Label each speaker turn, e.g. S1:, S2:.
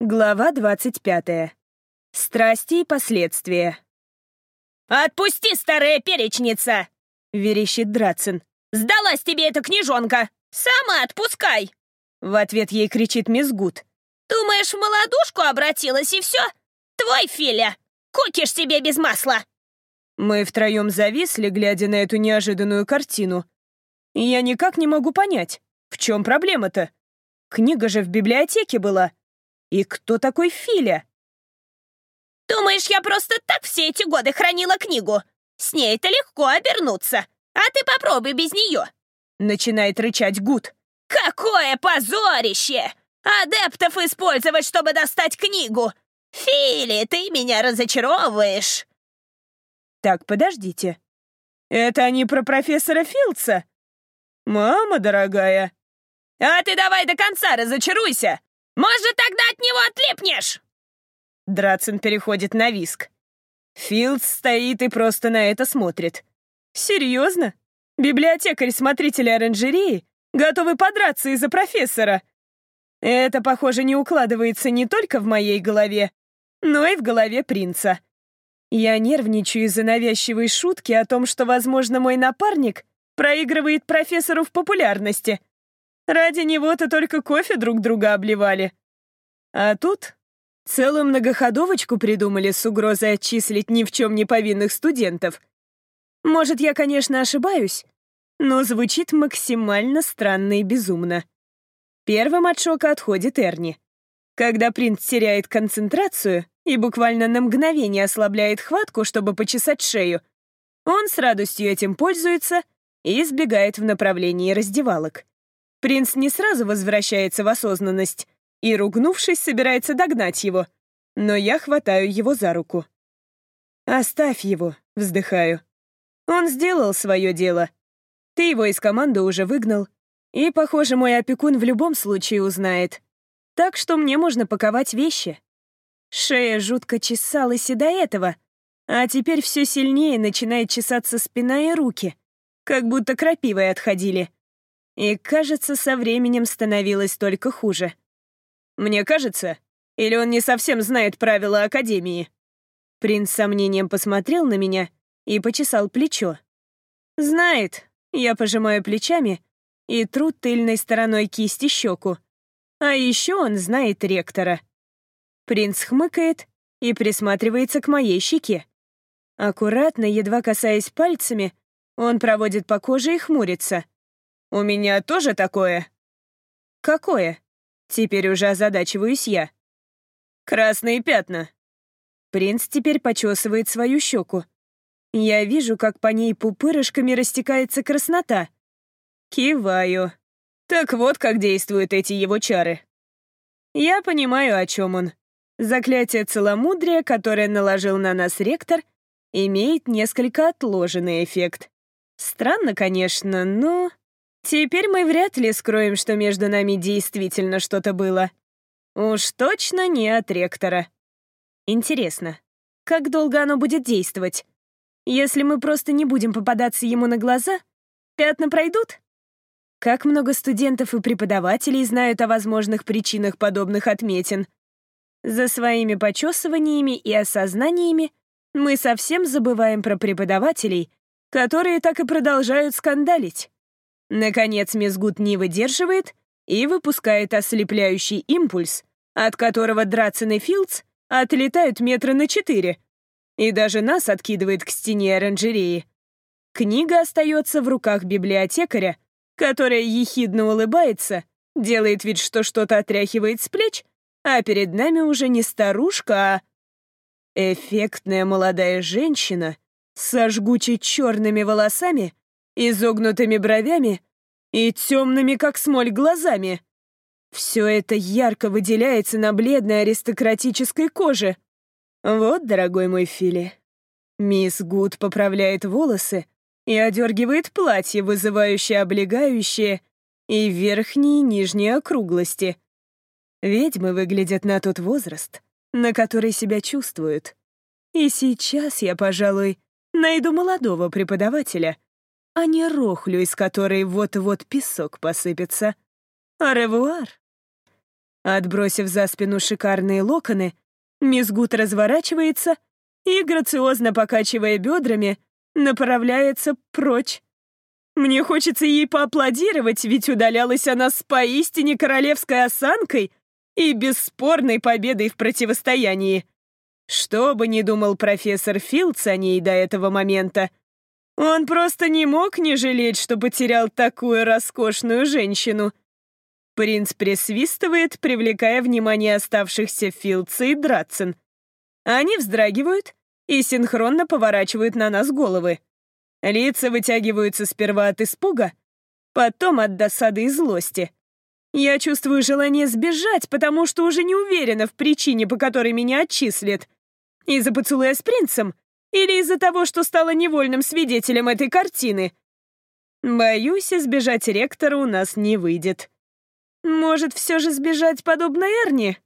S1: Глава двадцать пятая. Страсти и последствия.
S2: «Отпусти, старая перечница!»
S1: — верещит Драцин.
S2: «Сдалась тебе эта книжонка! Сама отпускай!»
S1: В ответ ей кричит мисс Гуд.
S2: «Думаешь, в молодушку обратилась и все? Твой Филя! Кукиш себе без масла!»
S1: Мы втроем зависли, глядя на эту неожиданную картину. Я никак не могу понять, в чем проблема-то? Книга же в библиотеке была. И кто такой Филя?
S2: «Думаешь, я просто так все эти годы хранила книгу? С ней это легко обернуться. А ты попробуй без нее!»
S1: Начинает рычать Гуд.
S2: «Какое позорище! Адептов использовать, чтобы достать книгу! Фили, ты меня разочаровываешь!»
S1: Так, подождите. Это они про профессора Филдса? Мама дорогая.
S2: А ты давай до конца разочаруйся! Может, тогда от него отлипнешь!»
S1: Драцин переходит на виск. Филдс стоит и просто на это смотрит. «Серьезно? Библиотекарь-смотритель оранжереи готовы подраться из-за профессора?» Это, похоже, не укладывается не только в моей голове, но и в голове принца. Я нервничаю из-за навязчивой шутки о том, что, возможно, мой напарник проигрывает профессору в популярности. Ради него-то только кофе друг друга обливали. А тут целую многоходовочку придумали с угрозой отчислить ни в чем не повинных студентов. Может, я, конечно, ошибаюсь, но звучит максимально странно и безумно. Первым от шока отходит Эрни. Когда принц теряет концентрацию и буквально на мгновение ослабляет хватку, чтобы почесать шею, он с радостью этим пользуется и избегает в направлении раздевалок. Принц не сразу возвращается в осознанность и, ругнувшись, собирается догнать его, но я хватаю его за руку. «Оставь его», — вздыхаю. «Он сделал свое дело. Ты его из команды уже выгнал, и, похоже, мой опекун в любом случае узнает. Так что мне можно паковать вещи. Шея жутко чесалась и до этого, а теперь все сильнее начинает чесаться спина и руки, как будто крапивой отходили. И, кажется, со временем становилось только хуже. Мне кажется, или он не совсем знает правила Академии? Принц с сомнением посмотрел на меня и почесал плечо. «Знает», — я пожимаю плечами и тру тыльной стороной кисти щеку. А еще он знает ректора. Принц хмыкает и присматривается к моей щеке. Аккуратно, едва касаясь пальцами, он проводит по коже и хмурится. «У меня тоже такое?» «Какое?» Теперь уже озадачиваюсь я. «Красные пятна». Принц теперь почесывает свою щеку. Я вижу, как по ней пупырышками растекается краснота. Киваю. Так вот, как действуют эти его чары. Я понимаю, о чем он. Заклятие целомудрия, которое наложил на нас ректор, имеет несколько отложенный эффект. Странно, конечно, но... Теперь мы вряд ли скроем, что между нами действительно что-то было. Уж точно не от ректора. Интересно, как долго оно будет действовать? Если мы просто не будем попадаться ему на глаза, пятна пройдут? Как много студентов и преподавателей знают о возможных причинах подобных отметин. За своими почесываниями и осознаниями мы совсем забываем про преподавателей, которые так и продолжают скандалить. Наконец Гуд не выдерживает и выпускает ослепляющий импульс, от которого Драцен и Филдс отлетают метра на четыре, и даже нас откидывает к стене оранжереи. Книга остается в руках библиотекаря, которая ехидно улыбается, делает вид, что что-то отряхивает с плеч, а перед нами уже не старушка, а эффектная молодая женщина со жгучей черными волосами, изогнутыми бровями и темными, как смоль, глазами. Все это ярко выделяется на бледной аристократической коже. Вот, дорогой мой Фили. Мисс Гуд поправляет волосы, и одергивает платье, вызывающее облегающие и верхние и нижние округлости. Ведьмы выглядят на тот возраст, на который себя чувствуют. И сейчас я, пожалуй, найду молодого преподавателя, а не рохлю, из которой вот-вот песок посыпется. Аревуар. Отбросив за спину шикарные локоны, мисс Гуд разворачивается и, грациозно покачивая бедрами, направляется прочь. Мне хочется ей поаплодировать, ведь удалялась она с поистине королевской осанкой и бесспорной победой в противостоянии. Что бы ни думал профессор Филдс о ней до этого момента, он просто не мог не жалеть, что потерял такую роскошную женщину. Принц присвистывает, привлекая внимание оставшихся Филдса и Дратсон. Они вздрагивают и синхронно поворачивают на нас головы. Лица вытягиваются сперва от испуга, потом от досады и злости. Я чувствую желание сбежать, потому что уже не уверена в причине, по которой меня отчислят. Из-за поцелуя с принцем или из-за того, что стала невольным свидетелем этой картины. Боюсь, избежать ректора у нас не выйдет. Может, все же сбежать подобно Эрни?